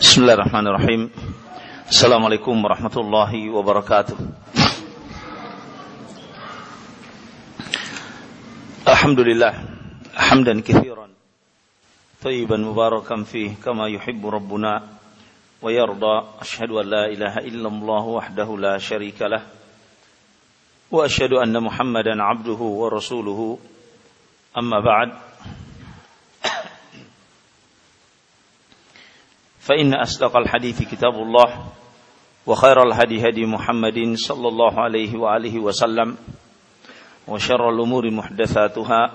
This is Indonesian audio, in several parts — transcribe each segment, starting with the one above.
بسم الله الرحمن الرحيم السلام عليكم ورحمة الله وبركاته الحمد لله حمدا كثيرا طيبا مباركا فيه كما يحب ربنا ويرضى أشهد أن لا إله إلا الله وحده لا شريك له وأشهد أن محمدا عبده ورسوله أما بعد فإن أصدق الحديث كتاب الله وخير الهدي هدي محمد صلى الله عليه وآله وسلم وشر الأمور محدثاتها.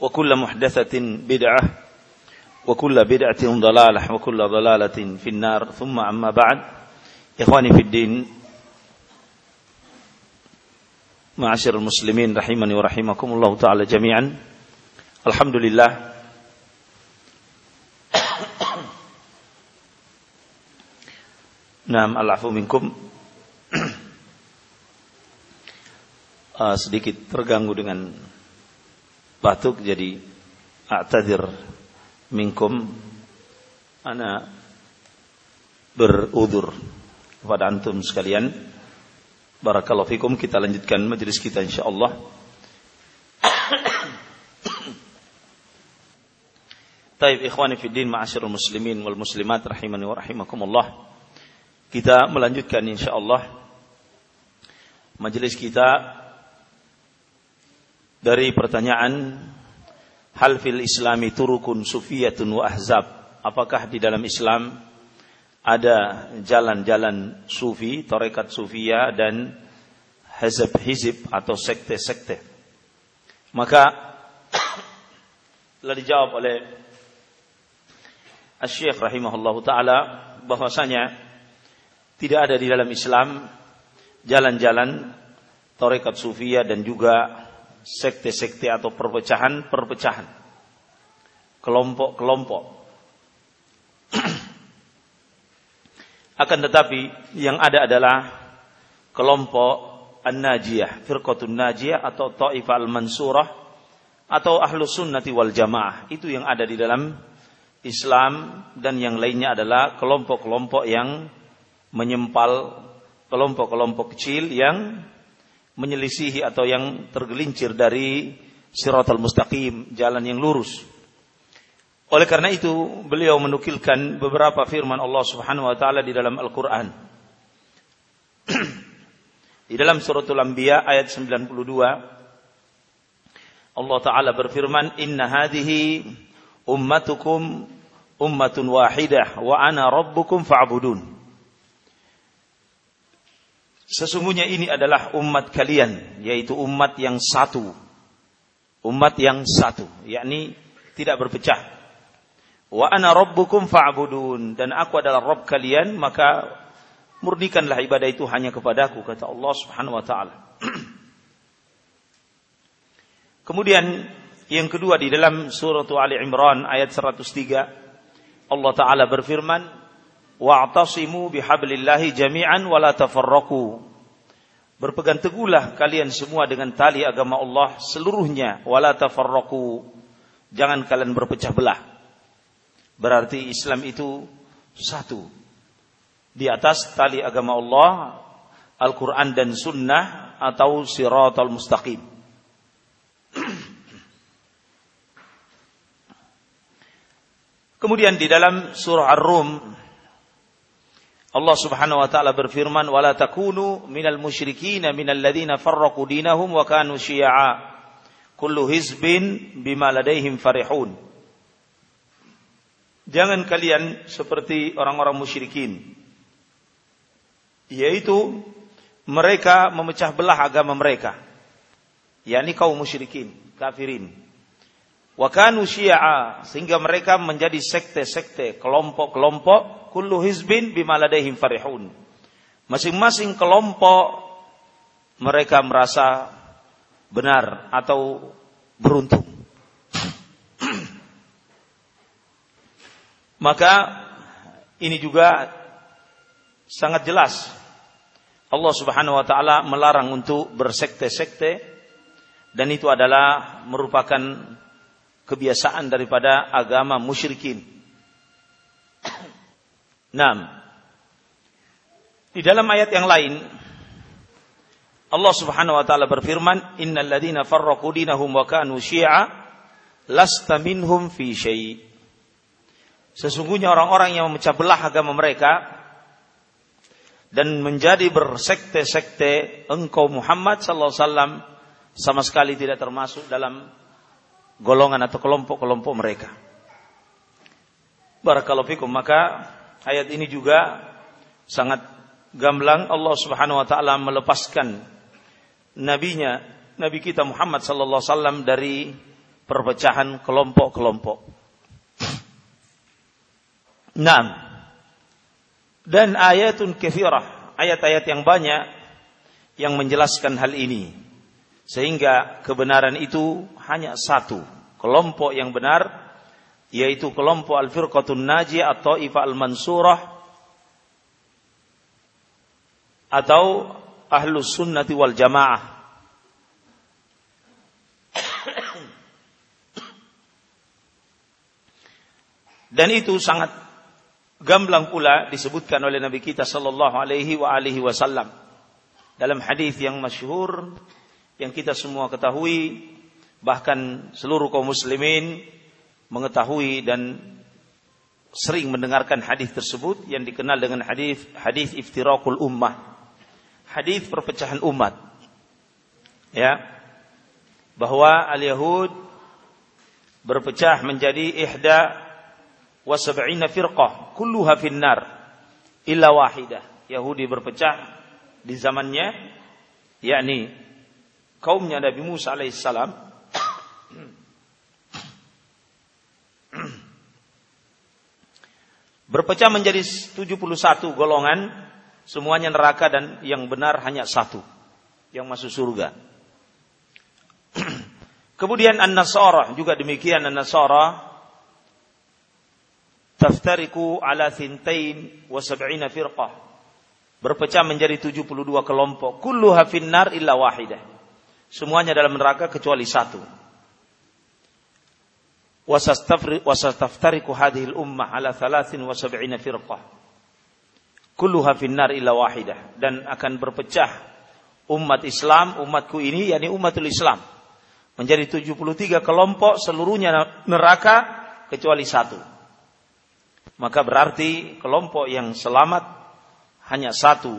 وكل محدثة بدعة وكل بدعة ضلالة وكل ضلالة في النار. ثم أما بعد إخواني في الدين Ma'asyir muslimin rahimani wa rahimakumullah taala jami'an. Alhamdulillah. Naam alafu minkum. Uh, sedikit terganggu dengan batuk jadi a'tadir minkum. Ana berudur kepada antum sekalian barakallahu fikum. Kita lanjutkan majelis kita insyaallah. Taib ikhwani fi din ma'asyiral muslimin wal muslimat rahimani wa rahimakumullah. Kita melanjutkan insyaallah majelis kita dari pertanyaan hal fil islami turukun sufiyatun wa ahzab? Apakah di dalam Islam ada jalan-jalan sufi tarekat sufia dan hizib-hizib atau sekte-sekte maka telah dijawab oleh Asy-Syaikh rahimahullah taala bahwasanya tidak ada di dalam Islam jalan-jalan tarekat sufia dan juga sekte-sekte atau perpecahan-perpecahan. Kelompok-kelompok. Akan tetapi yang ada adalah kelompok An-Najiyah, Firqatun Najiyah atau Ta'ifah Al-Mansurah atau Ahlu Sunnati wal Jamaah. Itu yang ada di dalam Islam dan yang lainnya adalah kelompok-kelompok yang menyempal kelompok-kelompok kecil yang menyelisihi atau yang tergelincir dari siratal mustaqim, jalan yang lurus. Oleh karena itu, beliau menukilkan beberapa firman Allah Subhanahu wa taala di dalam Al-Qur'an. di dalam suratul Anbiya ayat 92 Allah taala berfirman, "Inna hadhihi ummatukum ummatun wahidah wa ana rabbukum fa'budun." Sesungguhnya ini adalah umat kalian, yaitu umat yang satu. Umat yang satu, yakni tidak berpecah. Wa ana rabbukum fa'budun dan aku adalah Rabb kalian, maka murnikanlah ibadah itu hanya kepadaku kata Allah Subhanahu wa taala. Kemudian yang kedua di dalam surah Ali Imran ayat 103 Allah taala berfirman wa'tasimu bihablillahi jami'an wa la tafarraqu. Berpegang teguhlah kalian semua dengan tali agama Allah seluruhnya wa la tafarraqu. Jangan kalian berpecah belah. Berarti Islam itu satu. Di atas tali agama Allah, Al-Quran dan Sunnah atau Siratul Mustaqim. Kemudian di dalam surah Ar-Rum Allah Subhanahu wa taala berfirman wala takunu minal musyrikin minal ladzina farraqu dinahum wa kanu kullu hizbin bima ladaihim farihun Jangan kalian seperti orang-orang musyrikin yaitu mereka memecah belah agama mereka yakni kaum musyrikin kafirin wa kanu syi'a sehingga mereka menjadi sekte-sekte kelompok-kelompok kullu hizbin bima ladaihim farihun. Masing-masing kelompok mereka merasa benar atau beruntung. Maka ini juga sangat jelas Allah Subhanahu wa taala melarang untuk bersekte-sekte dan itu adalah merupakan kebiasaan daripada agama musyrikin. Nah, di dalam ayat yang lain Allah Subhanahu wa taala berfirman, "Innal ladzina farraqu dinahum wa kanu syi'a lasta minhum fi syai'." Sesungguhnya orang-orang yang memecah belah agama mereka dan menjadi bersekte-sekte engkau Muhammad sallallahu alaihi wasallam sama sekali tidak termasuk dalam golongan atau kelompok-kelompok mereka. Barakallahu fikum maka ayat ini juga sangat gamblang Allah Subhanahu wa taala melepaskan nabinya nabi kita Muhammad sallallahu alaihi wasallam dari perpecahan kelompok-kelompok. Naam. Dan ayatun kefirah, ayat-ayat yang banyak yang menjelaskan hal ini. Sehingga kebenaran itu hanya satu. Kelompok yang benar, yaitu kelompok al-firqatun najiyah atau ifa al-mansurah, atau ahlus sunnati wal jamaah. Dan itu sangat Gamblang pula disebutkan oleh Nabi kita sallallahu alaihi wa alihi wasallam. Dalam hadis yang masyhur yang kita semua ketahui bahkan seluruh kaum muslimin mengetahui dan sering mendengarkan hadis tersebut yang dikenal dengan hadis hadis iftirakul ummah. Hadis perpecahan umat. Ya. Bahwa al-yahud berpecah menjadi ihda wa sab'ina firqah kulluha finnar illa wahidah. Yahudi berpecah di zamannya yakni kaumnya Nabi Musa alaihissalam berpecah menjadi 71 golongan semuanya neraka dan yang benar hanya satu yang masuk surga. Kemudian An-Nasara juga demikian An-Nasara taftariku ala thintain wa sab'ina firqah. Berpecah menjadi 72 kelompok. Kulluha finnar illa wahidah. Semuanya dalam neraka kecuali satu. Wasastaftariku hadhil ummah ala thalathin wa sab'ina firqah. Kulluha finnar illa wahidah. Dan akan berpecah umat Islam, umatku ini, yakni umatul Islam. Menjadi 73 kelompok, seluruhnya neraka, kecuali satu maka berarti kelompok yang selamat hanya satu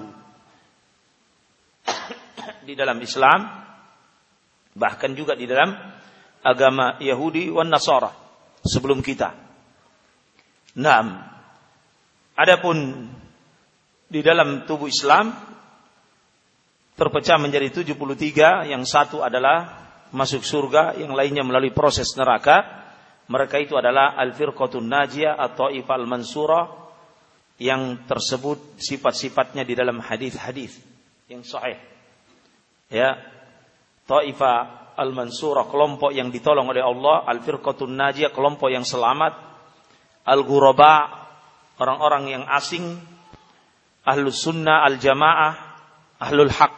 di dalam Islam bahkan juga di dalam agama Yahudi wan Nasara sebelum kita. Naam. Adapun di dalam tubuh Islam terpecah menjadi 73, yang satu adalah masuk surga, yang lainnya melalui proses neraka mereka itu adalah al-firqatun najiyah atau ifal mansurah yang tersebut sifat-sifatnya di dalam hadis-hadis yang sahih. Ya. Ta'ifa al-mansurah kelompok yang ditolong oleh Allah, al-firqatun najiyah kelompok yang selamat, al-ghuraba orang-orang yang asing, ahlus sunnah al-jamaah, ahlul haq.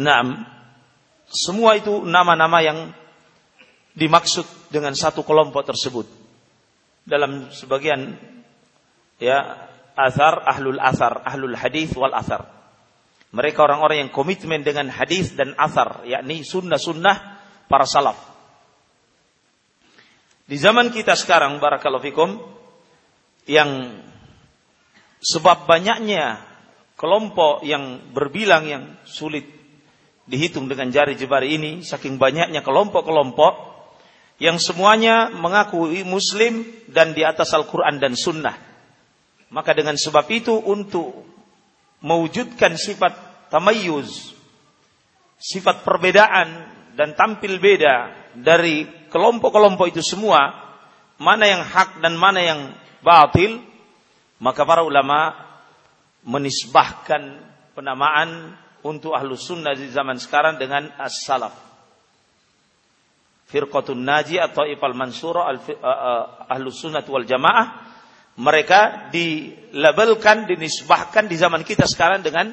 Naam. Semua itu nama-nama yang dimaksud dengan satu kelompok tersebut. Dalam sebagian ya asar ahlul asar, ahlul hadis wal asar. Mereka orang-orang yang komitmen dengan hadis dan asar, yakni sunnah-sunnah para salaf. Di zaman kita sekarang, barakallahu yang sebab banyaknya kelompok yang berbilang yang sulit dihitung dengan jari jemari ini, saking banyaknya kelompok-kelompok, yang semuanya mengakui muslim dan di atas Al-Quran dan Sunnah. Maka dengan sebab itu untuk mewujudkan sifat tamayuz, sifat perbedaan dan tampil beda dari kelompok-kelompok itu semua, mana yang hak dan mana yang batil, maka para ulama menisbahkan penamaan untuk ahlu sunnah di zaman sekarang dengan as-salaf firqatun naji atau ifal mansura ahlu sunnah wal jamaah mereka dilabelkan dinisbahkan di zaman kita sekarang dengan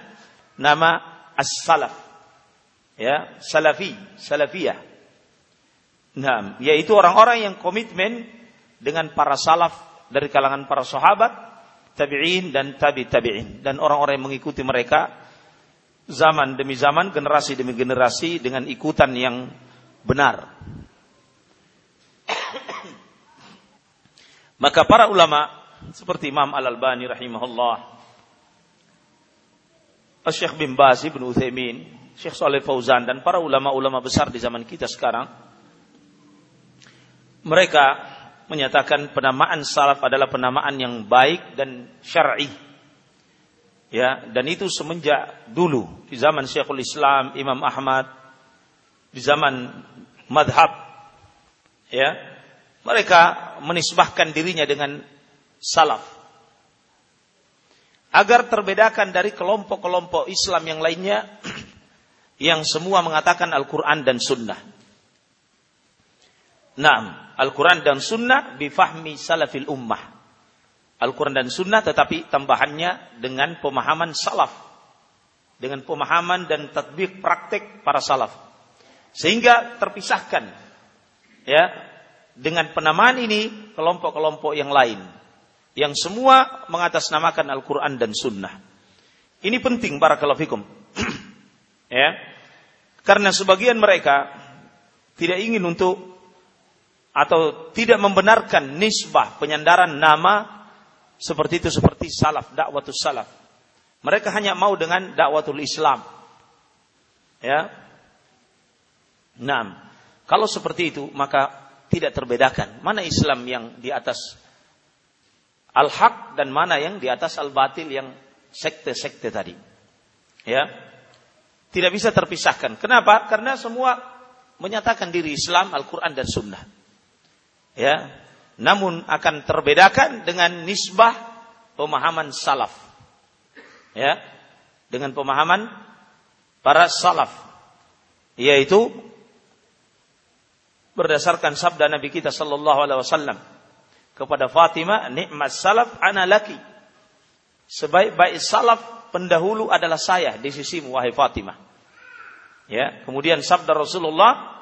nama as-salaf ya salafi, salafiyah. Nah, yaitu orang-orang yang komitmen dengan para salaf dari kalangan para sahabat, tabi'in dan tabi tabi'in dan orang-orang yang mengikuti mereka zaman demi zaman, generasi demi generasi dengan ikutan yang benar. Maka para ulama seperti Imam Al-Albani rahimahullah, Syekh bin Baz bin Utsaimin, Syekh Saleh Fauzan dan para ulama-ulama besar di zaman kita sekarang mereka menyatakan penamaan salaf adalah penamaan yang baik dan syar'i. Ya, dan itu semenjak dulu di zaman Syekhul Islam Imam Ahmad di zaman madhab ya mereka menisbahkan dirinya dengan salaf agar terbedakan dari kelompok-kelompok Islam yang lainnya yang semua mengatakan Al-Quran dan Sunnah. Nah, Al-Quran dan Sunnah bifahmi salafil ummah. Al-Quran dan Sunnah tetapi tambahannya dengan pemahaman salaf. Dengan pemahaman dan tatbik praktek para salaf. Sehingga terpisahkan ya dengan penamaan ini kelompok-kelompok yang lain yang semua mengatasnamakan Al-Qur'an dan Sunnah. Ini penting para fikum. ya. Karena sebagian mereka tidak ingin untuk atau tidak membenarkan nisbah penyandaran nama seperti itu seperti salaf, dakwatul salaf. Mereka hanya mau dengan dakwatul Islam. Ya. Nah, kalau seperti itu maka tidak terbedakan. Mana Islam yang di atas al-haq dan mana yang di atas al-batil yang sekte-sekte tadi. Ya. Tidak bisa terpisahkan. Kenapa? Karena semua menyatakan diri Islam, Al-Quran dan Sunnah. Ya. Namun akan terbedakan dengan nisbah pemahaman salaf. Ya. Dengan pemahaman para salaf. Yaitu berdasarkan sabda Nabi kita sallallahu alaihi wasallam kepada Fatimah, nikmat salaf ana laki. Sebaik-baik salaf pendahulu adalah saya di sisimu wahai Fatimah. Ya, kemudian sabda Rasulullah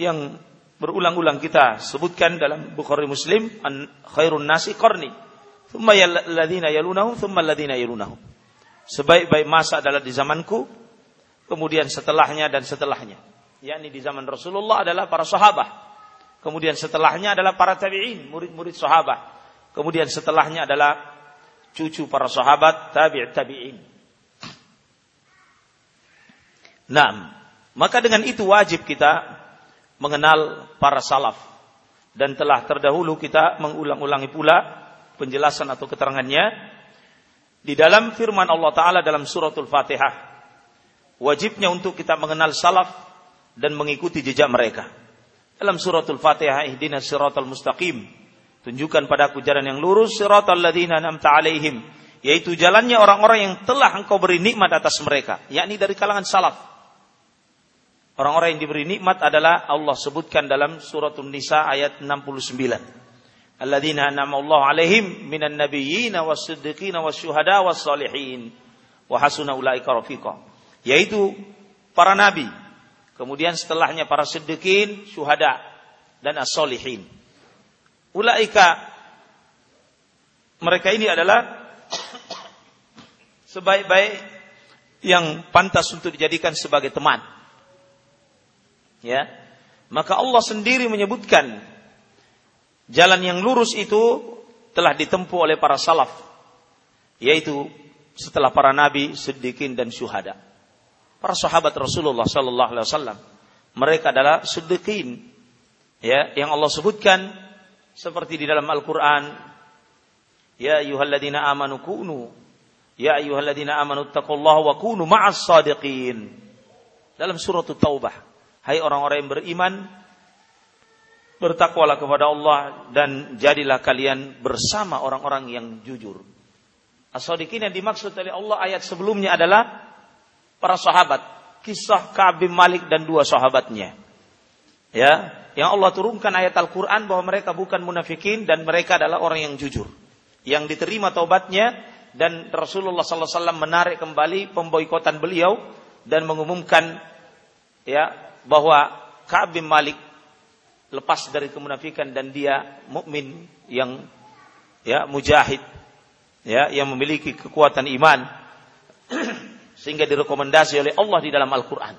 yang berulang-ulang kita sebutkan dalam Bukhari Muslim, an khairun nasi qarni. Thumma alladziina yalunahum, thumma alladziina yalunahum. Sebaik-baik masa adalah di zamanku, kemudian setelahnya dan setelahnya yakni di zaman Rasulullah adalah para sahabat. Kemudian setelahnya adalah para tabi'in, murid-murid sahabat. Kemudian setelahnya adalah cucu para sahabat tabi' tabi'in. Nah, maka dengan itu wajib kita mengenal para salaf dan telah terdahulu kita mengulang-ulangi pula penjelasan atau keterangannya di dalam firman Allah taala dalam suratul Fatihah. Wajibnya untuk kita mengenal salaf dan mengikuti jejak mereka. Dalam suratul Fatihah, ihdinas siratal mustaqim. Tunjukkan padaku jalan yang lurus, siratal ladzina an'amta alaihim. Yaitu jalannya orang-orang yang telah engkau beri nikmat atas mereka. Yakni dari kalangan salaf. Orang-orang yang diberi nikmat adalah Allah sebutkan dalam suratul Nisa ayat 69. Alladzina an'ama Allah alaihim minan nabiyyin was-siddiqin was-syuhada was-salihin wa hasuna ulaika rafiqa. Yaitu para nabi, Kemudian setelahnya para sedekhin, syuhada dan as-solihin. Ulaika mereka ini adalah sebaik-baik yang pantas untuk dijadikan sebagai teman. Ya. Maka Allah sendiri menyebutkan jalan yang lurus itu telah ditempuh oleh para salaf yaitu setelah para nabi, siddiqin dan syuhada para sahabat Rasulullah sallallahu alaihi wasallam. Mereka adalah siddiqin. Ya, yang Allah sebutkan seperti di dalam Al-Qur'an, ya ayyuhalladzina amanu kunu ya ayyuhalladzina amanu taqullaha wa kunu ma'as sadiqin. Dalam surat Taubah, hai orang-orang yang beriman, bertakwalah kepada Allah dan jadilah kalian bersama orang-orang yang jujur. As-sadiqin yang dimaksud oleh Allah ayat sebelumnya adalah para sahabat, kisah Ka'ab Malik dan dua sahabatnya. Ya, yang Allah turunkan ayat Al-Qur'an bahwa mereka bukan munafikin dan mereka adalah orang yang jujur. Yang diterima taubatnya dan Rasulullah SAW menarik kembali pemboikotan beliau dan mengumumkan ya bahwa Ka'ab Malik lepas dari kemunafikan dan dia mukmin yang ya mujahid ya yang memiliki kekuatan iman sehingga direkomendasi oleh Allah di dalam Al-Qur'an.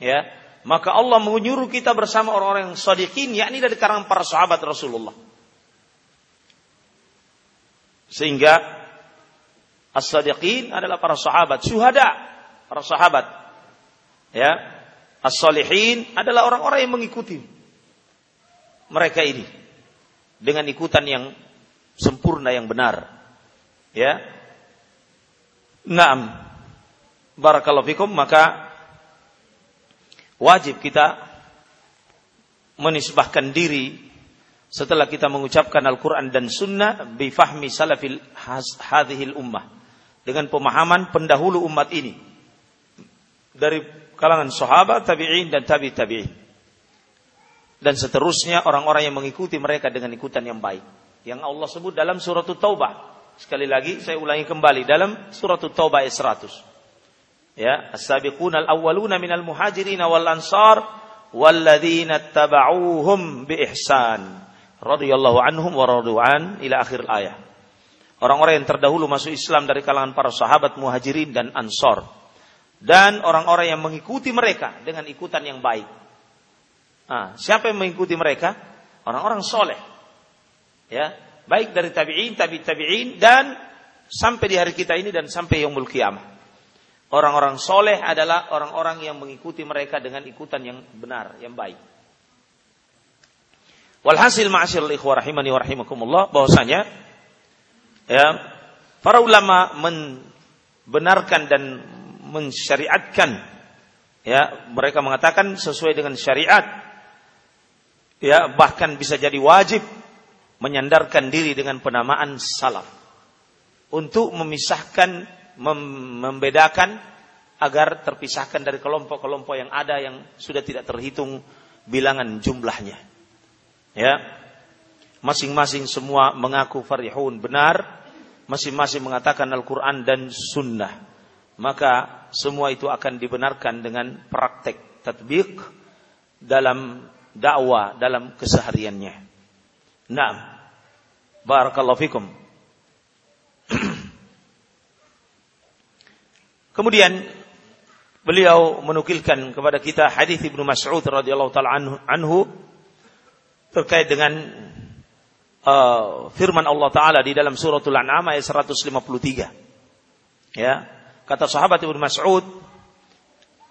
Ya, maka Allah menyuruh kita bersama orang-orang yang sadiqin yakni dari kalangan para sahabat Rasulullah. Sehingga as-sadiqin adalah para sahabat, syuhada, para sahabat. Ya, as-salihin adalah orang-orang yang mengikuti mereka ini dengan ikutan yang sempurna yang benar. Ya. Naam. Barakallahu fikum maka wajib kita menisbahkan diri setelah kita mengucapkan Al-Quran dan Sunnah bifahmi salafil hadhil ummah dengan pemahaman pendahulu umat ini dari kalangan sahabat, tabi'in dan tabi tabi'in dan seterusnya orang-orang yang mengikuti mereka dengan ikutan yang baik. Yang Allah sebut dalam surat Taubah. Sekali lagi saya ulangi kembali dalam surat Taubah ayat 100. Ya, as-sabiqun al-awwaluna minal muhajirin wal ansar walladzina tabauhum bi ihsan radhiyallahu anhum wa radu'an ila akhir ayat. Orang-orang yang terdahulu masuk Islam dari kalangan para sahabat muhajirin dan ansor. Dan orang-orang yang mengikuti mereka dengan ikutan yang baik Nah, siapa yang mengikuti mereka? Orang-orang soleh. Ya, baik dari tabi'in, tabi tabi'in dan sampai di hari kita ini dan sampai yang kiamah. Orang-orang soleh adalah orang-orang yang mengikuti mereka dengan ikutan yang benar, yang baik. Walhasil ma'asyil ikhwah rahimani wa rahimakumullah bahwasanya ya para ulama membenarkan dan mensyariatkan ya mereka mengatakan sesuai dengan syariat ya bahkan bisa jadi wajib menyandarkan diri dengan penamaan salaf untuk memisahkan mem membedakan agar terpisahkan dari kelompok-kelompok yang ada yang sudah tidak terhitung bilangan jumlahnya. Ya. Masing-masing semua mengaku farihun benar. Masing-masing mengatakan Al-Qur'an dan sunnah. Maka semua itu akan dibenarkan dengan praktek tatbik dalam dakwah dalam kesehariannya. Nah, barakallahu fikum. Kemudian beliau menukilkan kepada kita hadis Ibnu Mas'ud radhiyallahu taala anhu terkait dengan uh, firman Allah taala di dalam suratul An'am ayat 153. Ya, kata sahabat Ibnu Mas'ud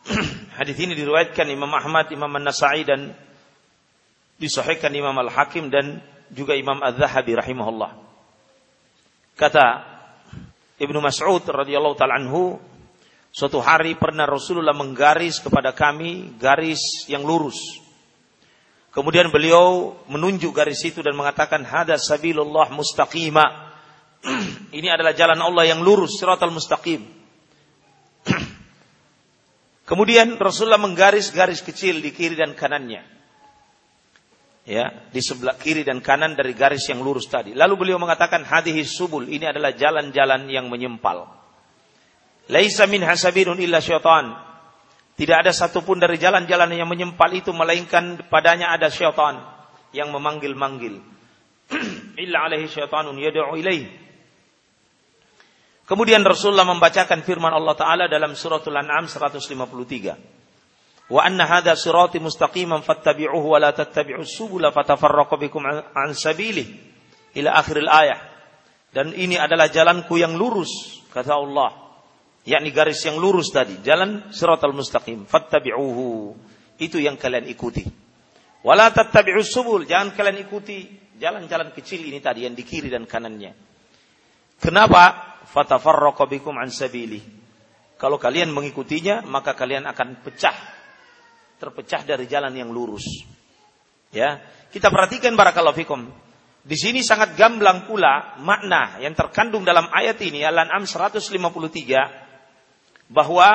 hadis ini diriwayatkan Imam Ahmad, Imam An-Nasa'i dan disahihkan Imam Al-Hakim dan juga Imam Az-Zahabi rahimahullah. Kata Ibnu Mas'ud radhiyallahu taala anhu, suatu hari pernah Rasulullah menggaris kepada kami garis yang lurus. Kemudian beliau menunjuk garis itu dan mengatakan hada sabilullah mustaqima. Ini adalah jalan Allah yang lurus, siratal mustaqim. Kemudian Rasulullah menggaris garis kecil di kiri dan kanannya ya di sebelah kiri dan kanan dari garis yang lurus tadi. Lalu beliau mengatakan hadhihi subul ini adalah jalan-jalan yang menyempal. Laisa min hasabirun illa syaitan. Tidak ada satupun dari jalan-jalan yang menyempal itu melainkan padanya ada syaitan yang memanggil-manggil. illa alaihi syaitanun yad'u ilaihi. Kemudian Rasulullah membacakan firman Allah Ta'ala dalam suratul An'am 153 wa anna hadha sirati mustaqiman fattabi'uhu wa la tattabi'us subula fatafarraqu bikum an sabili ila akhiril ayah dan ini adalah jalanku yang lurus kata Allah yakni garis yang lurus tadi. Jalan siratal mustaqim. Fattabi'uhu. Itu yang kalian ikuti. Wala tattabi'us subul. Jangan kalian ikuti jalan-jalan kecil ini tadi yang di kiri dan kanannya. Kenapa? Fatafarraqu bikum an sabili. Kalau kalian mengikutinya maka kalian akan pecah. Terpecah dari jalan yang lurus. Ya, kita perhatikan barakallahu fikum. Di sini sangat gamblang pula makna yang terkandung dalam ayat ini. Al-An'am 153 bahwa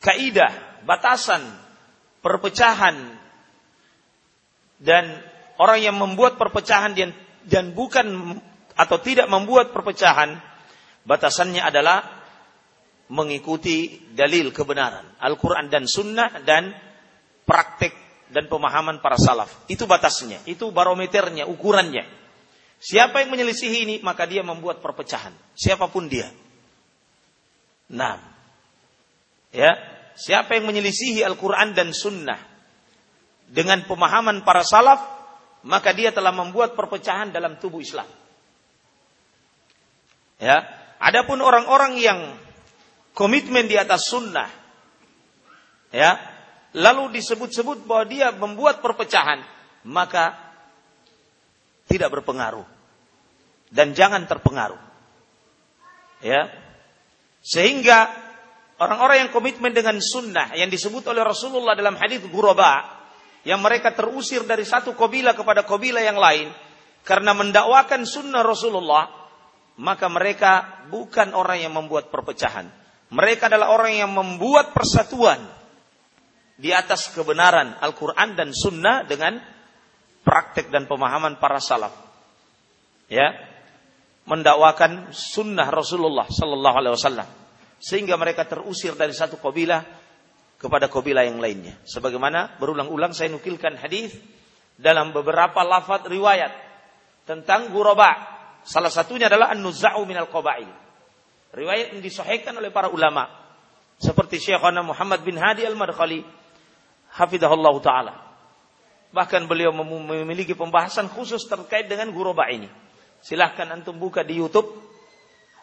kaidah, batasan, perpecahan dan orang yang membuat perpecahan dan, dan bukan atau tidak membuat perpecahan batasannya adalah mengikuti dalil kebenaran Al-Quran dan Sunnah dan praktek dan pemahaman para salaf. Itu batasnya, itu barometernya, ukurannya. Siapa yang menyelisihi ini maka dia membuat perpecahan. Siapa pun dia. Nah, ya, siapa yang menyelisihi Al-Quran dan Sunnah dengan pemahaman para salaf, maka dia telah membuat perpecahan dalam tubuh Islam. Ya, adapun orang-orang yang komitmen di atas sunnah. Ya, lalu disebut-sebut bahwa dia membuat perpecahan, maka tidak berpengaruh dan jangan terpengaruh. Ya. Sehingga orang-orang yang komitmen dengan sunnah yang disebut oleh Rasulullah dalam hadis Ghuraba yang mereka terusir dari satu kabilah kepada kabilah yang lain karena mendakwakan sunnah Rasulullah, maka mereka bukan orang yang membuat perpecahan mereka adalah orang yang membuat persatuan di atas kebenaran Al-Quran dan Sunnah dengan praktek dan pemahaman para salaf. Ya, mendakwakan Sunnah Rasulullah Sallallahu Alaihi Wasallam sehingga mereka terusir dari satu kabilah kepada kabilah yang lainnya. Sebagaimana berulang-ulang saya nukilkan hadis dalam beberapa lafaz riwayat tentang guraba. Salah satunya adalah an-nuzza'u minal qabail Riwayat yang disahihkan oleh para ulama seperti Syekhana Muhammad bin Hadi Al-Madkhali hafizahullah taala. Bahkan beliau memiliki pembahasan khusus terkait dengan guroba ini. Silahkan antum buka di YouTube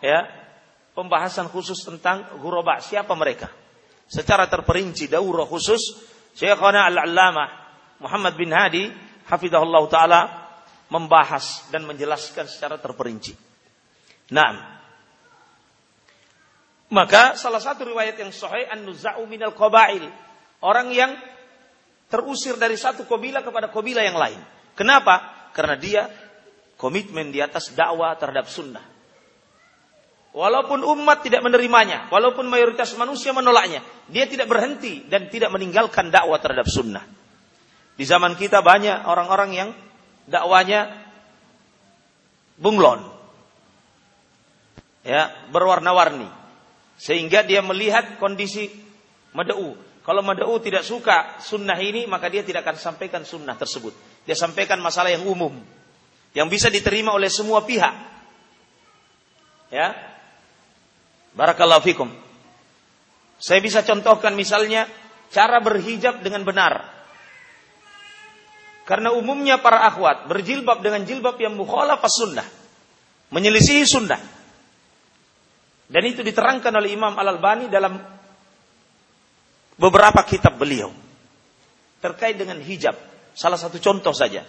ya pembahasan khusus tentang guroba siapa mereka. Secara terperinci daurah khusus Syekhana Al-Allamah Muhammad bin Hadi hafizahullah taala membahas dan menjelaskan secara terperinci. Nah, maka salah satu riwayat yang sahih an-nuza'u minal qabail. Orang yang terusir dari satu kabilah kepada kabilah yang lain. Kenapa? Karena dia komitmen di atas dakwah terhadap sunnah. Walaupun umat tidak menerimanya, walaupun mayoritas manusia menolaknya, dia tidak berhenti dan tidak meninggalkan dakwah terhadap sunnah. Di zaman kita banyak orang-orang yang dakwanya bunglon. Ya, berwarna-warni sehingga dia melihat kondisi mad'u. Kalau mad'u tidak suka sunnah ini, maka dia tidak akan sampaikan sunnah tersebut. Dia sampaikan masalah yang umum. Yang bisa diterima oleh semua pihak. Ya. Barakallahu fikum. Saya bisa contohkan misalnya cara berhijab dengan benar. Karena umumnya para akhwat berjilbab dengan jilbab yang mukhalafah sunnah. Menyelisihi sunnah. Dan itu diterangkan oleh Imam Al-Albani dalam beberapa kitab beliau. Terkait dengan hijab. Salah satu contoh saja.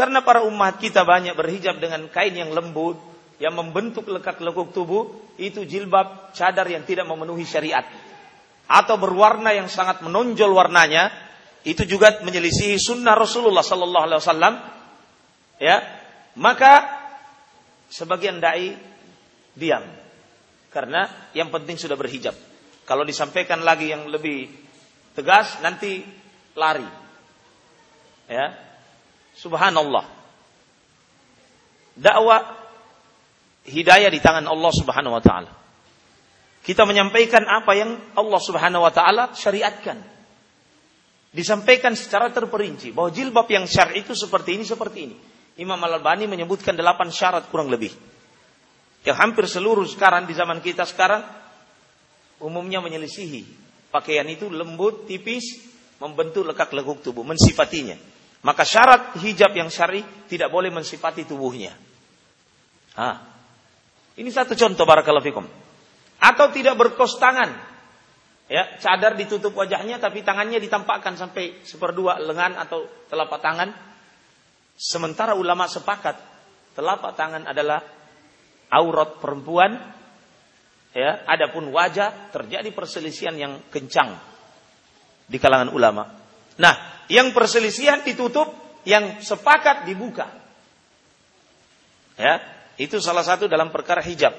Karena para umat kita banyak berhijab dengan kain yang lembut, yang membentuk lekak-lekuk tubuh, itu jilbab cadar yang tidak memenuhi syariat. Atau berwarna yang sangat menonjol warnanya, itu juga menyelisihi sunnah Rasulullah Sallallahu Alaihi Wasallam. Ya, maka sebagian dai diam karena yang penting sudah berhijab. Kalau disampaikan lagi yang lebih tegas nanti lari. Ya. Subhanallah. Dakwah hidayah di tangan Allah Subhanahu wa taala. Kita menyampaikan apa yang Allah Subhanahu wa taala syariatkan. Disampaikan secara terperinci bahwa jilbab yang syar'i itu seperti ini seperti ini. Imam Al-Albani menyebutkan delapan syarat kurang lebih. Yang hampir seluruh sekarang di zaman kita sekarang umumnya menyelisihi. Pakaian itu lembut, tipis, membentuk lekak-lekuk tubuh, mensifatinya. Maka syarat hijab yang syari tidak boleh mensifati tubuhnya. Ah. Ini satu contoh barakallahu fikum. Atau tidak berkos tangan. Ya, cadar ditutup wajahnya tapi tangannya ditampakkan sampai seperdua lengan atau telapak tangan. Sementara ulama sepakat telapak tangan adalah aurat perempuan ya adapun wajah terjadi perselisihan yang kencang di kalangan ulama nah yang perselisihan ditutup yang sepakat dibuka. Ya itu salah satu dalam perkara hijab.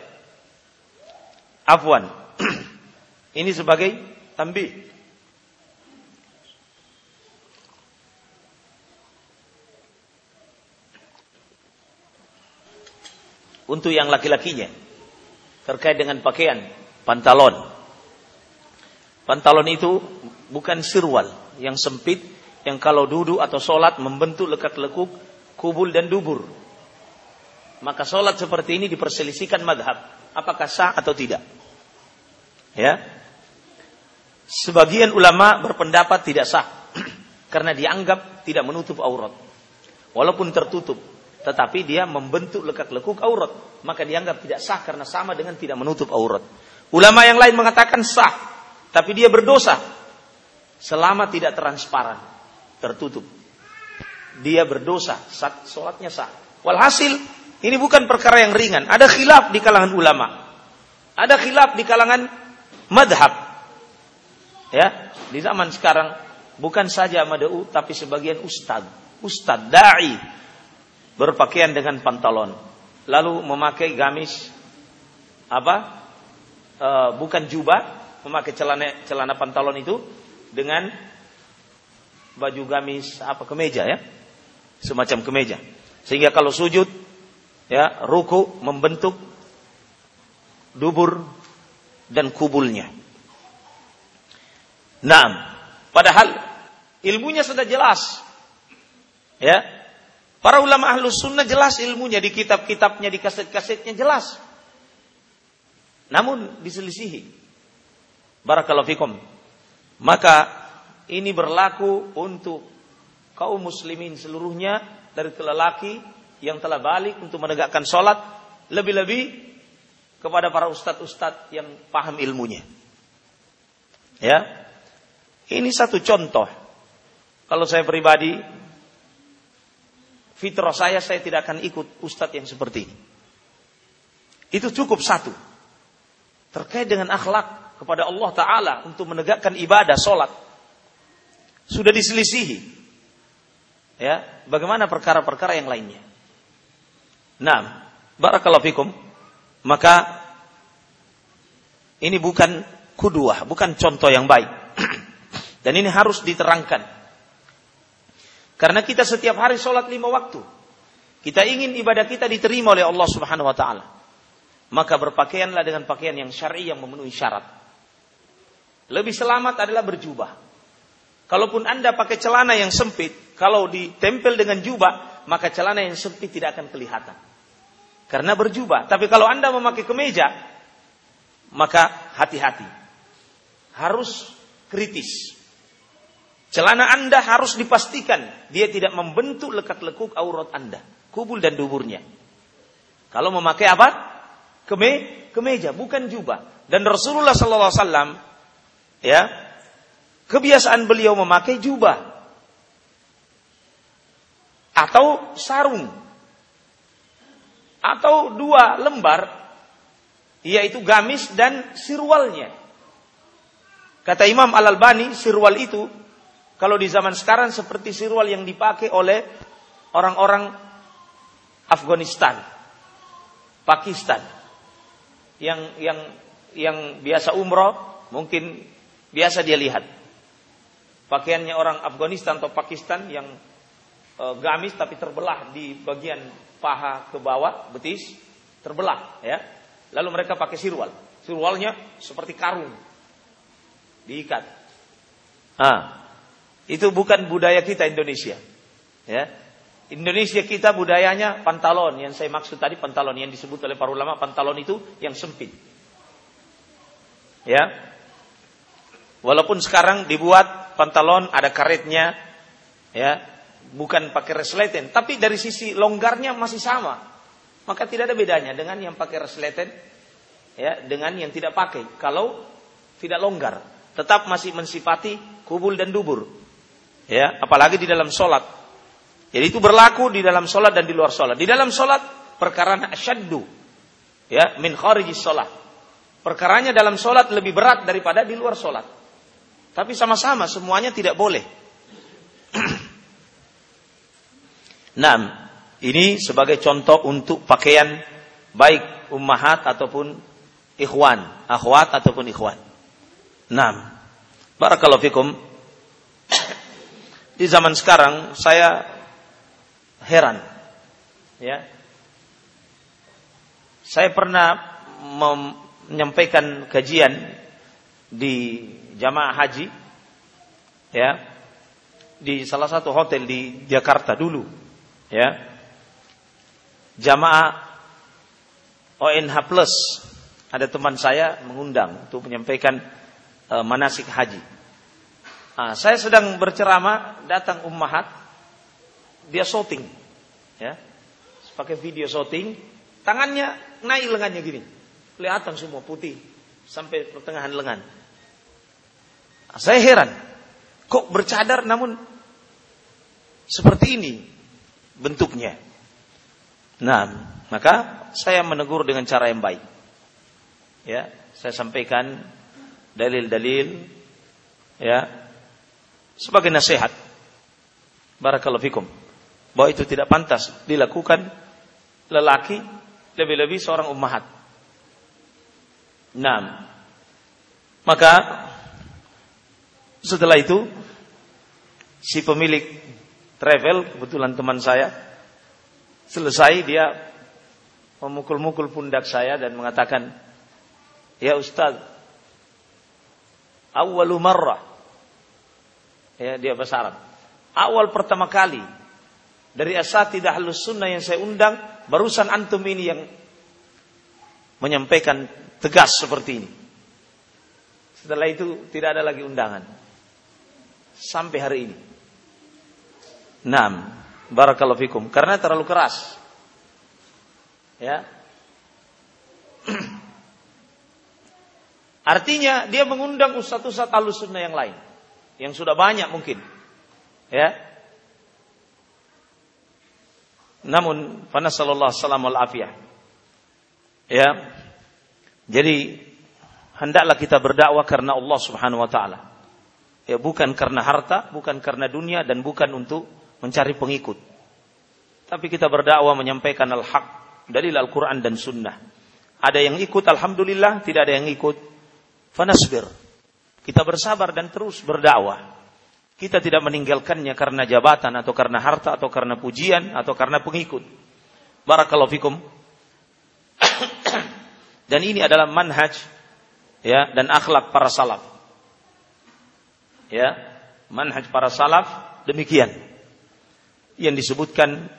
Afwan ini sebagai tambih untuk yang laki-lakinya terkait dengan pakaian pantalon. Pantalon itu bukan sirwal yang sempit yang kalau duduk atau sholat membentuk lekat-lekuk kubul dan dubur. Maka sholat seperti ini diperselisihkan madhab. Apakah sah atau tidak? Ya. Sebagian ulama berpendapat tidak sah. Karena dianggap tidak menutup aurat. Walaupun tertutup. Tetapi dia membentuk lekak-lekuk aurat. Maka dianggap tidak sah karena sama dengan tidak menutup aurat. Ulama yang lain mengatakan sah. Tapi dia berdosa. Selama tidak transparan. Tertutup. Dia berdosa. Sholatnya sah. Walhasil ini bukan perkara yang ringan. Ada khilaf di kalangan ulama. Ada khilaf di kalangan madhab. Ya, di zaman sekarang bukan saja mad'u tapi sebagian ustad, ustad dai berpakaian dengan pantalon, lalu memakai gamis apa? E, bukan jubah, memakai celana celana pantalon itu dengan baju gamis apa kemeja ya, semacam kemeja. Sehingga kalau sujud ya ruku membentuk dubur dan kubulnya. Nah, padahal ilmunya sudah jelas. Ya. Para ulama ahlus sunnah jelas ilmunya di kitab-kitabnya, di kaset-kasetnya jelas. Namun diselisihi. Barakallahu fikum. Maka ini berlaku untuk kaum muslimin seluruhnya dari lelaki yang telah balik untuk menegakkan sholat lebih-lebih kepada para ustadz-ustadz yang paham ilmunya. Ya, ini satu contoh. Kalau saya pribadi, fitrah saya saya tidak akan ikut ustadz yang seperti ini. Itu cukup satu. Terkait dengan akhlak kepada Allah Ta'ala untuk menegakkan ibadah, sholat. Sudah diselisihi. Ya, bagaimana perkara-perkara yang lainnya? Nah, barakallahu fikum. Maka ini bukan kuduah, bukan contoh yang baik. Dan ini harus diterangkan. Karena kita setiap hari sholat lima waktu. Kita ingin ibadah kita diterima oleh Allah subhanahu wa ta'ala. Maka berpakaianlah dengan pakaian yang syar'i yang memenuhi syarat. Lebih selamat adalah berjubah. Kalaupun anda pakai celana yang sempit, kalau ditempel dengan jubah, maka celana yang sempit tidak akan kelihatan karena berjubah. Tapi kalau Anda memakai kemeja, maka hati-hati. Harus kritis. Celana Anda harus dipastikan dia tidak membentuk lekat-lekuk aurat Anda, kubul dan duburnya. Kalau memakai apa? Keme, kemeja, bukan jubah. Dan Rasulullah sallallahu alaihi wasallam ya, kebiasaan beliau memakai jubah. Atau sarung. Atau dua lembar yaitu gamis dan sirwalnya. Kata Imam Al-Albani, sirwal itu kalau di zaman sekarang seperti sirwal yang dipakai oleh orang-orang Afghanistan, Pakistan. Yang yang yang biasa umroh mungkin biasa dia lihat pakaiannya orang Afghanistan atau Pakistan yang e, gamis tapi terbelah di bagian paha ke bawah, betis, terbelah ya. Lalu mereka pakai sirwal. Sirwalnya seperti karung. Diikat. Ah, itu bukan budaya kita Indonesia. Ya. Indonesia kita budayanya pantalon yang saya maksud tadi pantalon yang disebut oleh para ulama pantalon itu yang sempit. Ya. Walaupun sekarang dibuat pantalon ada karetnya ya, bukan pakai resleting, tapi dari sisi longgarnya masih sama. Maka tidak ada bedanya dengan yang pakai resleting ya, dengan yang tidak pakai. Kalau tidak longgar, tetap masih mensifati kubul dan dubur. Ya, apalagi di dalam sholat. Jadi itu berlaku di dalam sholat dan di luar sholat. Di dalam sholat perkara asyaddu ya min kharijis sholat. Perkaranya dalam sholat lebih berat daripada di luar sholat. Tapi sama-sama semuanya tidak boleh. Nah, ini sebagai contoh untuk pakaian baik ummahat ataupun ikhwan, akhwat ataupun ikhwan. Nah, barakallahu fikum. Di zaman sekarang saya heran ya. Saya pernah menyampaikan kajian di jamaah haji ya di salah satu hotel di Jakarta dulu ya jamaah ONH Plus ada teman saya mengundang untuk menyampaikan e, manasik haji. Nah, saya sedang berceramah, datang ummahat, dia shooting, ya, pakai video shooting, tangannya naik lengannya gini, kelihatan semua putih sampai pertengahan lengan. Saya heran, kok bercadar namun seperti ini bentuknya. Nah, maka saya menegur dengan cara yang baik. Ya, saya sampaikan dalil-dalil ya sebagai nasihat. Barakallahu fikum. Bahwa itu tidak pantas dilakukan lelaki lebih-lebih seorang ummahat. Nah, maka setelah itu si pemilik travel kebetulan teman saya selesai dia memukul-mukul pundak saya dan mengatakan, "Ya Ustaz, awalu marrah." Ya, dia bahasa. Awal pertama kali dari asatidah halus sunnah yang saya undang, barusan antum ini yang menyampaikan tegas seperti ini. Setelah itu tidak ada lagi undangan sampai hari ini. Nam, barakallahu fikum. Karena terlalu keras. Ya. Artinya dia mengundang ustaz-ustaz sunnah yang lain. Yang sudah banyak mungkin. Ya. Namun, fanasallallahu salam afiyah. Ya. Jadi, hendaklah kita berdakwah karena Allah subhanahu wa ta'ala. Ya bukan karena harta, bukan karena dunia dan bukan untuk mencari pengikut. Tapi kita berdakwah menyampaikan al-haq dari Al-Qur'an dan sunnah. Ada yang ikut alhamdulillah, tidak ada yang ikut fanasbir. Kita bersabar dan terus berdakwah. Kita tidak meninggalkannya karena jabatan atau karena harta atau karena pujian atau karena pengikut. Barakallahu fikum. dan ini adalah manhaj ya dan akhlak para salaf ya manhaj para salaf demikian yang disebutkan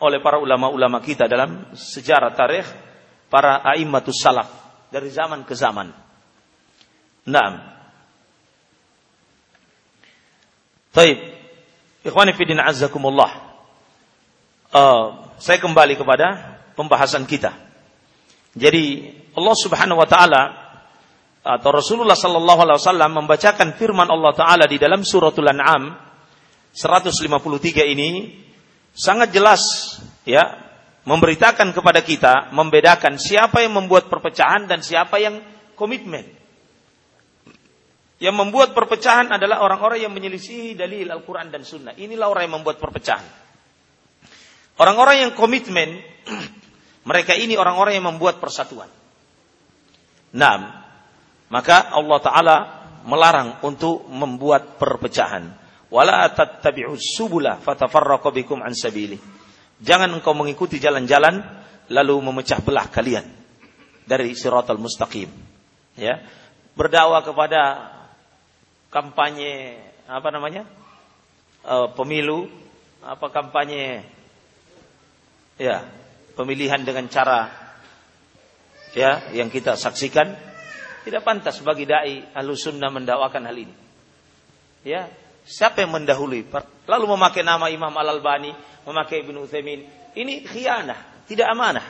oleh para ulama-ulama kita dalam sejarah tarikh para aimmatus salaf dari zaman ke zaman. Naam. Taib. Ikhwani fi din azzakumullah. Uh, saya kembali kepada pembahasan kita. Jadi Allah Subhanahu wa taala atau Rasulullah sallallahu alaihi wasallam membacakan firman Allah taala di dalam suratul An'am 153 ini sangat jelas ya memberitakan kepada kita membedakan siapa yang membuat perpecahan dan siapa yang komitmen. Yang membuat perpecahan adalah orang-orang yang menyelisihi dalil Al-Quran dan Sunnah. Inilah orang yang membuat perpecahan. Orang-orang yang komitmen, mereka ini orang-orang yang membuat persatuan. Nah, maka Allah Ta'ala melarang untuk membuat perpecahan. Wala tattabi'us subula fatafarraqu bikum an sabili. Jangan engkau mengikuti jalan-jalan lalu memecah belah kalian dari siratal mustaqim. Ya. Berdakwah kepada kampanye apa namanya? E, pemilu, apa kampanye ya, pemilihan dengan cara ya yang kita saksikan tidak pantas bagi dai sunnah mendakwakan hal ini. Ya, siapa yang mendahului? Lalu memakai nama Imam Al Albani, memakai Ibnu Utsaimin. Ini khianah, tidak amanah.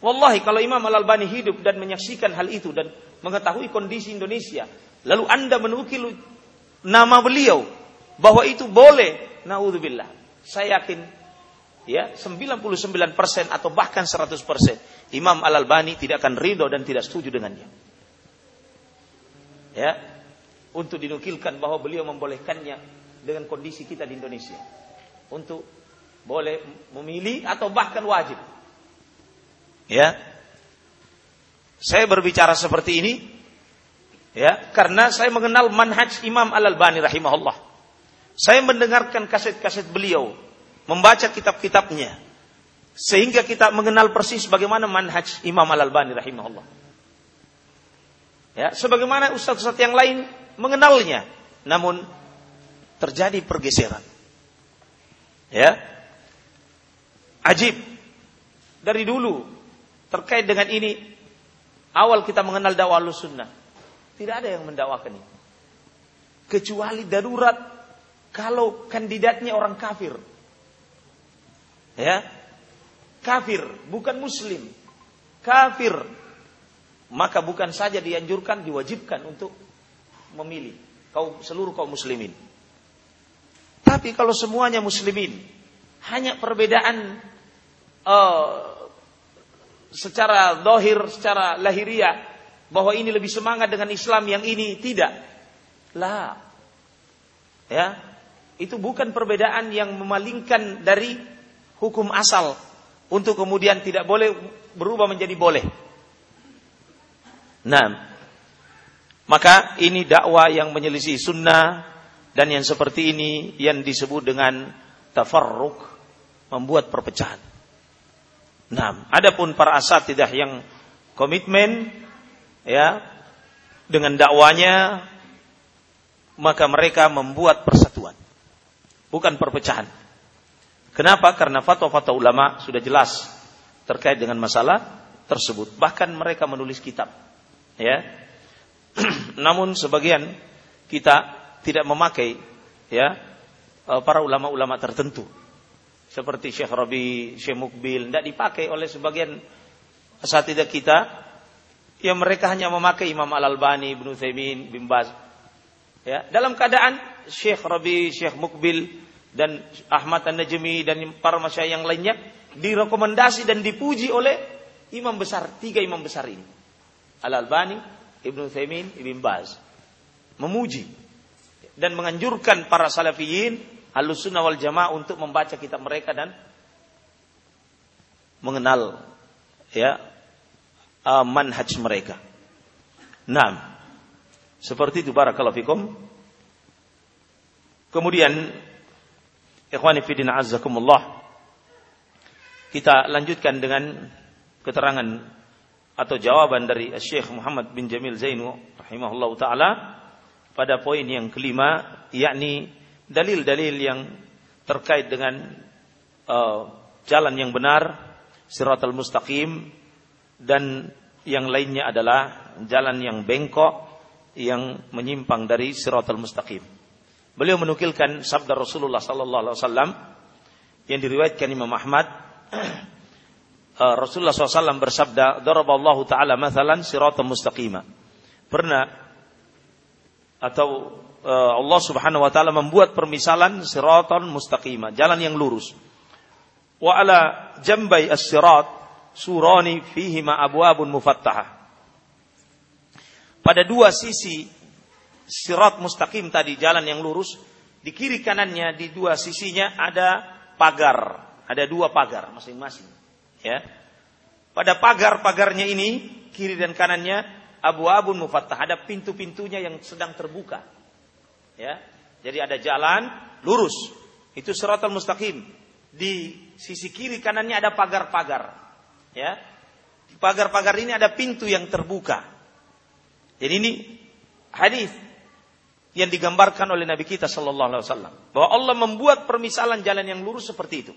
Wallahi kalau Imam Al Albani hidup dan menyaksikan hal itu dan mengetahui kondisi Indonesia, lalu Anda menukil nama beliau bahwa itu boleh, naudzubillah. Saya yakin ya 99% atau bahkan 100% Imam Al Albani tidak akan ridho dan tidak setuju dengannya ya untuk dinukilkan bahwa beliau membolehkannya dengan kondisi kita di Indonesia. Untuk boleh memilih atau bahkan wajib. Ya. Saya berbicara seperti ini ya karena saya mengenal manhaj Imam Al Albani rahimahullah. Saya mendengarkan kaset-kaset beliau membaca kitab-kitabnya sehingga kita mengenal persis bagaimana manhaj Imam Al Albani rahimahullah Ya, sebagaimana ustaz-ustaz yang lain mengenalnya, namun terjadi pergeseran. Ya. Ajib. Dari dulu terkait dengan ini awal kita mengenal dakwah sunnah tidak ada yang mendakwakan ini. Kecuali darurat kalau kandidatnya orang kafir. Ya. Kafir, bukan muslim. Kafir. Maka bukan saja dianjurkan, diwajibkan untuk memilih kaum seluruh kaum muslimin. Tapi kalau semuanya muslimin, hanya perbedaan uh, secara dohir, secara lahiriah, bahwa ini lebih semangat dengan Islam yang ini tidak. Lah. Ya. Itu bukan perbedaan yang memalingkan dari hukum asal untuk kemudian tidak boleh berubah menjadi boleh. Nah, maka ini dakwah yang menyelisih sunnah dan yang seperti ini yang disebut dengan tafarruk, membuat perpecahan. Nah, adapun para asatidah yang komitmen ya dengan dakwanya maka mereka membuat persatuan, bukan perpecahan. Kenapa? Karena fatwa-fatwa ulama sudah jelas terkait dengan masalah tersebut. Bahkan mereka menulis kitab. Ya. Namun sebagian kita tidak memakai ya eh, para ulama-ulama tertentu seperti Syekh Rabi, Syekh Mukbil tidak dipakai oleh sebagian asatidah kita yang mereka hanya memakai Imam Al-Albani, Ibnu Taimin, bin. Ya, dalam keadaan Syekh Rabi, Syekh Mukbil dan Ahmad An-Najmi dan para masyayikh yang lainnya direkomendasi dan dipuji oleh imam besar, tiga imam besar ini. Al-Albani, Ibnu Taimin, Ibn Baz. Memuji dan menganjurkan para salafiyin sunnah wal jamaah untuk membaca kitab mereka dan mengenal ya uh, manhaj mereka. Nah, seperti itu barakallahu fikum. Kemudian ikhwani fillah azzakumullah kita lanjutkan dengan keterangan atau jawaban dari Syekh Muhammad bin Jamil Zainu rahimahullah taala pada poin yang kelima yakni dalil-dalil yang terkait dengan uh, jalan yang benar siratal mustaqim dan yang lainnya adalah jalan yang bengkok yang menyimpang dari siratal mustaqim. Beliau menukilkan sabda Rasulullah sallallahu alaihi wasallam yang diriwayatkan Imam Ahmad Rasulullah SAW bersabda daraballahu taala mathalan siratal mustaqima pernah atau uh, Allah Subhanahu wa taala membuat permisalan siratan mustaqimah, jalan yang lurus. Wa ala jambai as-sirat surani ma abwabun mufattahah. Pada dua sisi sirat mustaqim tadi jalan yang lurus, di kiri kanannya di dua sisinya ada pagar, ada dua pagar masing-masing, ya. Pada pagar-pagarnya ini kiri dan kanannya abu abun mufattah, ada pintu-pintunya yang sedang terbuka. Ya. Jadi ada jalan lurus. Itu siratal mustaqim. Di sisi kiri kanannya ada pagar-pagar. Ya. Di pagar-pagar ini ada pintu yang terbuka. Jadi ini hadis yang digambarkan oleh Nabi kita sallallahu alaihi wasallam bahwa Allah membuat permisalan jalan yang lurus seperti itu.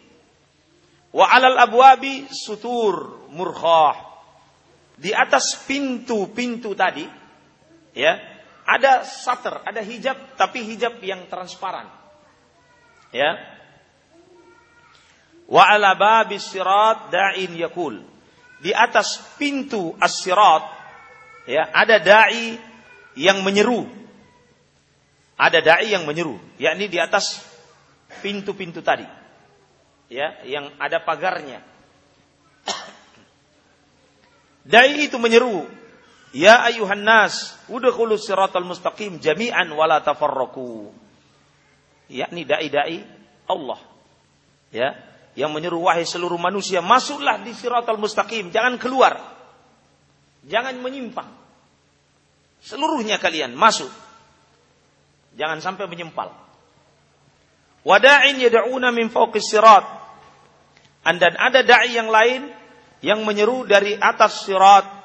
Wa alal abwabi sutur murkhah di atas pintu-pintu tadi ya ada sater, ada hijab tapi hijab yang transparan. Ya. Wa ala babis sirat da'in yakul. Di atas pintu as-sirat ya ada dai yang menyeru. Ada dai yang menyeru, yakni di atas pintu-pintu tadi. Ya, yang ada pagarnya. Dai itu menyeru, "Ya ayuhan nas, udkhulu siratal mustaqim jami'an wala tafarraqu." Yakni dai-dai Allah. Ya, yang menyeru wahai seluruh manusia, masuklah di siratal mustaqim, jangan keluar. Jangan menyimpang. Seluruhnya kalian masuk. Jangan sampai menyempal. Wada'in yad'una min fawqis sirat. Dan ada dai yang lain yang menyeru dari atas sirat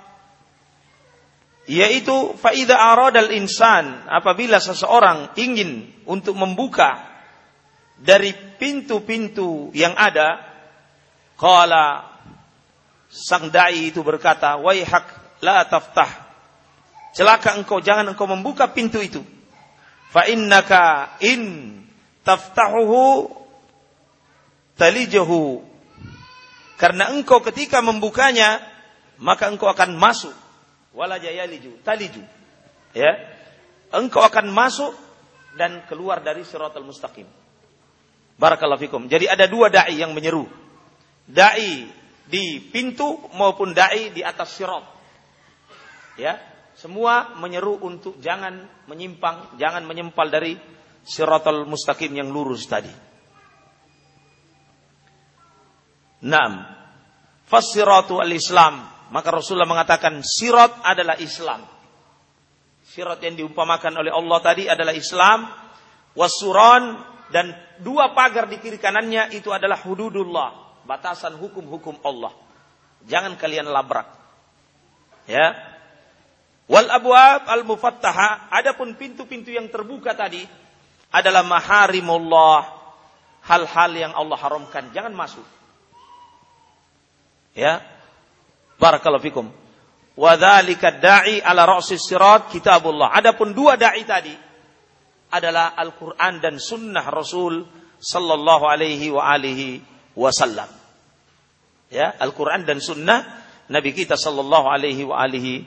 yaitu faida aradal insan apabila seseorang ingin untuk membuka dari pintu-pintu yang ada qala sang dai itu berkata waihak la taftah celaka engkau jangan engkau membuka pintu itu. Fa innaka in taftahuhu talijahu karena engkau ketika membukanya maka engkau akan masuk. Wala jayaliju taliju. Ya. Engkau akan masuk dan keluar dari siratal mustaqim. Barakallahu fikum. Jadi ada dua dai yang menyeru. Dai di pintu maupun dai di atas sirat. Ya. Semua menyeru untuk jangan menyimpang jangan menyempal dari siratal mustaqim yang lurus tadi Naam. Fasiratu al-Islam maka Rasulullah mengatakan sirat adalah Islam. Sirat yang diumpamakan oleh Allah tadi adalah Islam. Wasuran dan dua pagar di kiri kanannya itu adalah hududullah. Batasan hukum-hukum Allah. Jangan kalian labrak. Ya. Wal abwab al mufattaha. Adapun pintu-pintu yang terbuka tadi adalah maharimullah. Hal-hal yang Allah haramkan. Jangan masuk. Ya, Barakallahu fikum. Wa dzalika da'i ala ra'sis sirat kitabullah. Adapun dua dai tadi adalah Al-Qur'an dan sunnah Rasul sallallahu alaihi wa alihi wasallam. Ya, Al-Qur'an dan sunnah Nabi kita sallallahu alaihi wa alihi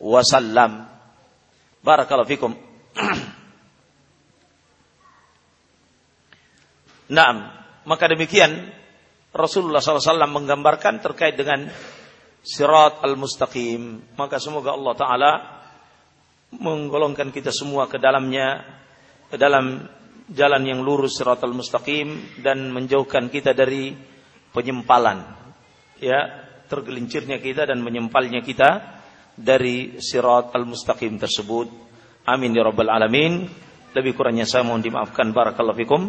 wasallam. Barakallahu fikum. Naam, maka demikian Rasulullah SAW menggambarkan terkait dengan sirat al-mustaqim. Maka semoga Allah Ta'ala menggolongkan kita semua ke dalamnya, ke dalam jalan yang lurus sirat al-mustaqim dan menjauhkan kita dari penyempalan. Ya, tergelincirnya kita dan menyempalnya kita dari sirat al-mustaqim tersebut. Amin ya rabbal alamin. Lebih kurangnya saya mohon dimaafkan barakallahu fikum.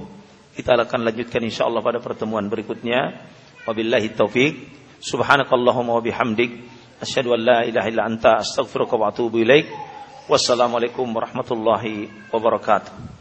Kita akan lanjutkan insyaallah pada pertemuan berikutnya. Wabillahi taufik. Subhanakallahumma wa bihamdik asyhadu an la ilaha illa anta astaghfiruka wa atubu ilaik. Wassalamualaikum warahmatullahi wabarakatuh.